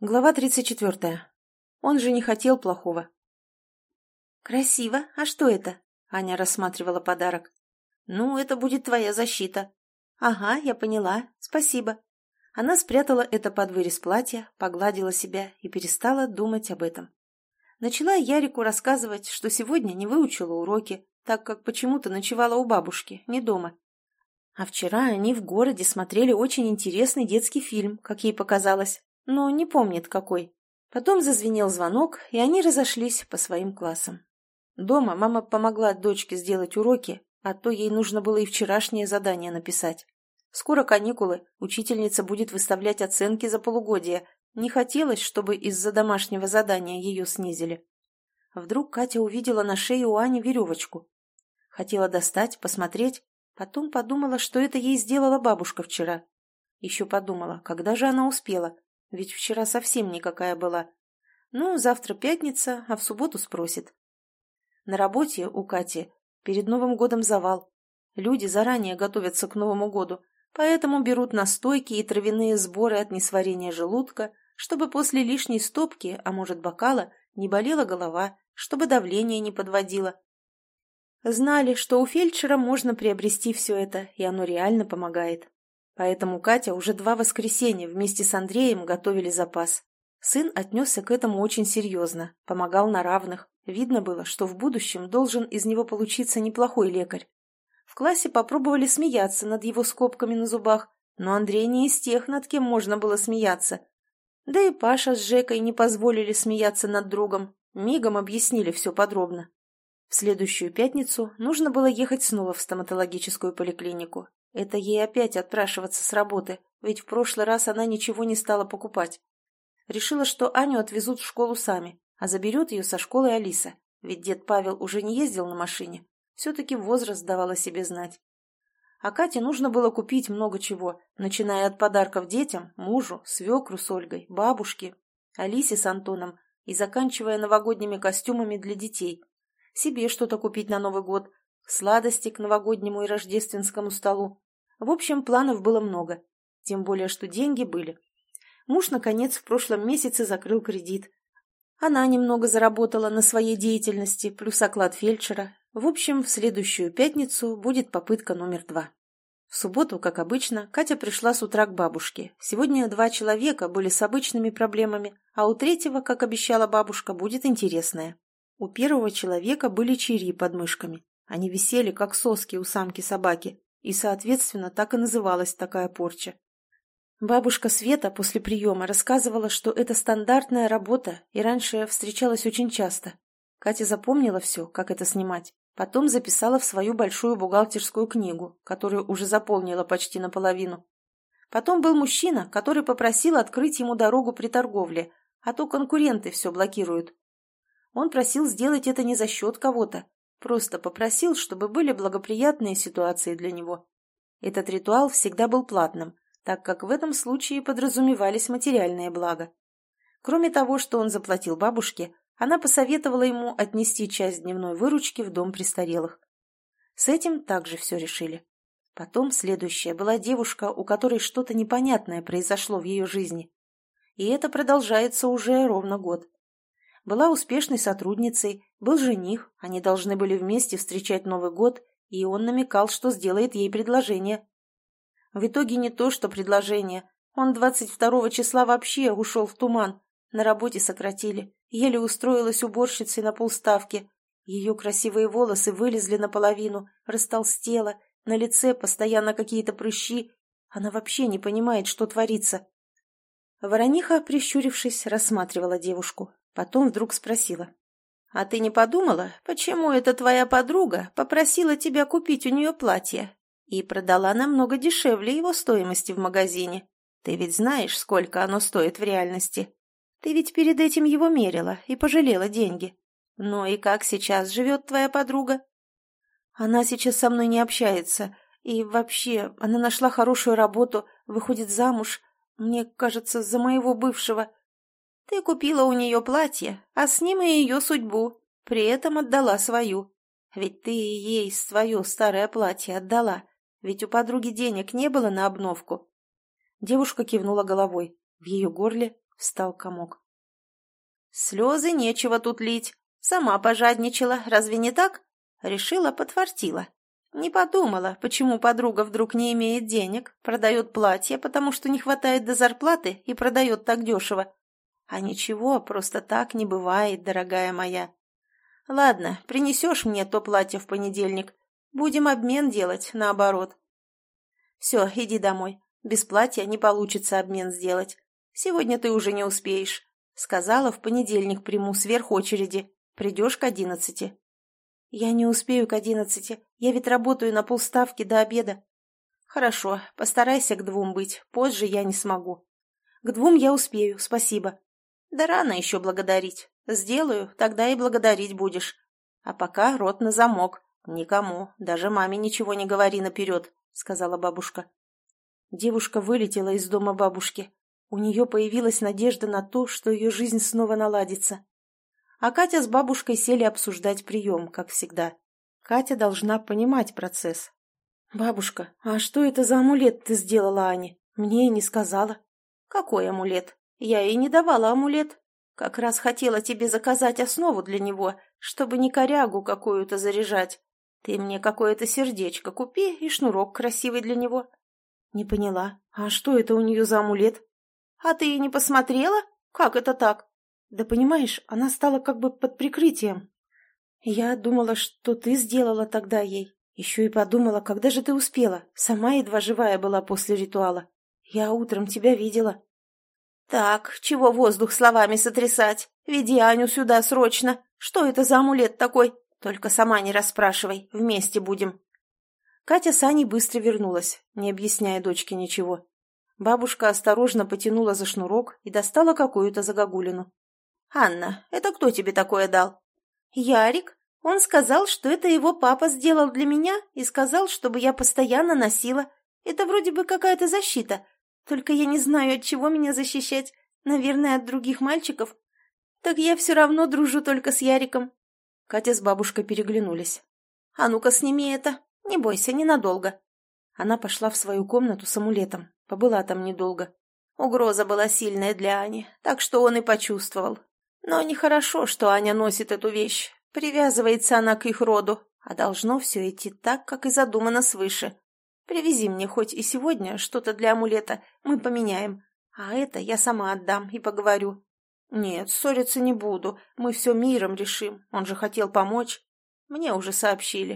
Глава 34. Он же не хотел плохого. «Красиво. А что это?» Аня рассматривала подарок. «Ну, это будет твоя защита». «Ага, я поняла. Спасибо». Она спрятала это под вырез платья, погладила себя и перестала думать об этом. Начала Ярику рассказывать, что сегодня не выучила уроки, так как почему-то ночевала у бабушки, не дома. А вчера они в городе смотрели очень интересный детский фильм, как ей показалось, но не помнит какой. Потом зазвенел звонок, и они разошлись по своим классам. Дома мама помогла дочке сделать уроки, а то ей нужно было и вчерашнее задание написать. Скоро каникулы, учительница будет выставлять оценки за полугодие. Не хотелось, чтобы из-за домашнего задания ее снизили. Вдруг Катя увидела на шее у Ани веревочку. Хотела достать, посмотреть, потом подумала, что это ей сделала бабушка вчера. Еще подумала, когда же она успела. Ведь вчера совсем никакая была. Ну, завтра пятница, а в субботу спросит. На работе у Кати перед Новым годом завал. Люди заранее готовятся к Новому году, поэтому берут настойки и травяные сборы от несварения желудка, чтобы после лишней стопки, а может бокала, не болела голова, чтобы давление не подводило. Знали, что у фельдшера можно приобрести все это, и оно реально помогает. Поэтому Катя уже два воскресенья вместе с Андреем готовили запас. Сын отнесся к этому очень серьезно, помогал на равных. Видно было, что в будущем должен из него получиться неплохой лекарь. В классе попробовали смеяться над его скобками на зубах, но Андрей не из тех, над кем можно было смеяться. Да и Паша с Жекой не позволили смеяться над другом, мигом объяснили все подробно. В следующую пятницу нужно было ехать снова в стоматологическую поликлинику, это ей опять отпрашиваться с работы, ведь в прошлый раз она ничего не стала покупать. Решила, что Аню отвезут в школу сами, а заберет ее со школы Алиса, ведь дед Павел уже не ездил на машине. Все-таки возраст давал о себе знать. А Кате нужно было купить много чего, начиная от подарков детям, мужу, свекру с Ольгой, бабушке, Алисе с Антоном и заканчивая новогодними костюмами для детей. Себе что-то купить на Новый год, сладости к новогоднему и рождественскому столу, в общем, планов было много, тем более, что деньги были. Муж, наконец, в прошлом месяце закрыл кредит. Она немного заработала на своей деятельности, плюс оклад фельдшера. В общем, в следующую пятницу будет попытка номер два. В субботу, как обычно, Катя пришла с утра к бабушке. Сегодня два человека были с обычными проблемами, а у третьего, как обещала бабушка, будет интересное. У первого человека были чири под мышками. Они висели, как соски у самки собаки, и, соответственно, так и называлась такая порча. Бабушка Света после приема рассказывала, что это стандартная работа и раньше встречалась очень часто. Катя запомнила все, как это снимать. Потом записала в свою большую бухгалтерскую книгу, которую уже заполнила почти наполовину. Потом был мужчина, который попросил открыть ему дорогу при торговле, а то конкуренты все блокируют. Он просил сделать это не за счет кого-то, Просто попросил, чтобы были благоприятные ситуации для него. Этот ритуал всегда был платным, так как в этом случае подразумевались материальные блага. Кроме того, что он заплатил бабушке, она посоветовала ему отнести часть дневной выручки в дом престарелых. С этим также все решили. Потом следующая была девушка, у которой что-то непонятное произошло в ее жизни. И это продолжается уже ровно год была успешной сотрудницей, был жених, они должны были вместе встречать Новый год, и он намекал, что сделает ей предложение. В итоге не то, что предложение. Он 22 числа вообще ушел в туман. На работе сократили. Еле устроилась уборщицей на полставки. Ее красивые волосы вылезли наполовину, растолстела, на лице постоянно какие-то прыщи. Она вообще не понимает, что творится. Ворониха, прищурившись, рассматривала девушку. Потом вдруг спросила. «А ты не подумала, почему эта твоя подруга попросила тебя купить у нее платье и продала намного дешевле его стоимости в магазине? Ты ведь знаешь, сколько оно стоит в реальности. Ты ведь перед этим его мерила и пожалела деньги. Ну и как сейчас живет твоя подруга?» «Она сейчас со мной не общается. И вообще, она нашла хорошую работу, выходит замуж, мне кажется, за моего бывшего. Ты купила у нее платье, а с ним и ее судьбу, при этом отдала свою. Ведь ты ей свое старое платье отдала, ведь у подруги денег не было на обновку. Девушка кивнула головой. В ее горле Встал комок. Слезы нечего тут лить. Сама пожадничала, разве не так? Решила, подфартила. Не подумала, почему подруга вдруг не имеет денег, продает платье, потому что не хватает до зарплаты и продает так дешево. А ничего, просто так не бывает, дорогая моя. Ладно, принесешь мне то платье в понедельник. Будем обмен делать, наоборот. Все, иди домой. Без платья не получится обмен сделать. Сегодня ты уже не успеешь. Сказала, в понедельник приму сверх очереди. Придешь к одиннадцати. Я не успею к одиннадцати. Я ведь работаю на полставки до обеда. Хорошо, постарайся к двум быть. Позже я не смогу. К двум я успею, спасибо. Да рано еще благодарить. Сделаю, тогда и благодарить будешь. А пока рот на замок. Никому, даже маме ничего не говори наперед, сказала бабушка. Девушка вылетела из дома бабушки. У нее появилась надежда на то, что ее жизнь снова наладится. А Катя с бабушкой сели обсуждать прием, как всегда. Катя должна понимать процесс. «Бабушка, а что это за амулет ты сделала Ане? Мне и не сказала». «Какой амулет? Я ей не давала амулет. Как раз хотела тебе заказать основу для него, чтобы не корягу какую-то заряжать. Ты мне какое-то сердечко купи и шнурок красивый для него». «Не поняла. А что это у нее за амулет?» «А ты и не посмотрела? Как это так?» «Да понимаешь, она стала как бы под прикрытием. Я думала, что ты сделала тогда ей. Еще и подумала, когда же ты успела. Сама едва живая была после ритуала. Я утром тебя видела». «Так, чего воздух словами сотрясать? Веди Аню сюда срочно. Что это за амулет такой? Только сама не расспрашивай, вместе будем». Катя с Аней быстро вернулась, не объясняя дочке ничего. Бабушка осторожно потянула за шнурок и достала какую-то загогулину. «Анна, это кто тебе такое дал?» «Ярик. Он сказал, что это его папа сделал для меня и сказал, чтобы я постоянно носила. Это вроде бы какая-то защита. Только я не знаю, от чего меня защищать. Наверное, от других мальчиков. Так я все равно дружу только с Яриком». Катя с бабушкой переглянулись. «А ну-ка, сними это. Не бойся, ненадолго». Она пошла в свою комнату с амулетом. Побыла там недолго. Угроза была сильная для Ани, так что он и почувствовал. Но нехорошо, что Аня носит эту вещь. Привязывается она к их роду, а должно все идти так, как и задумано свыше. Привези мне хоть и сегодня что-то для амулета, мы поменяем. А это я сама отдам и поговорю. Нет, ссориться не буду, мы все миром решим, он же хотел помочь. Мне уже сообщили.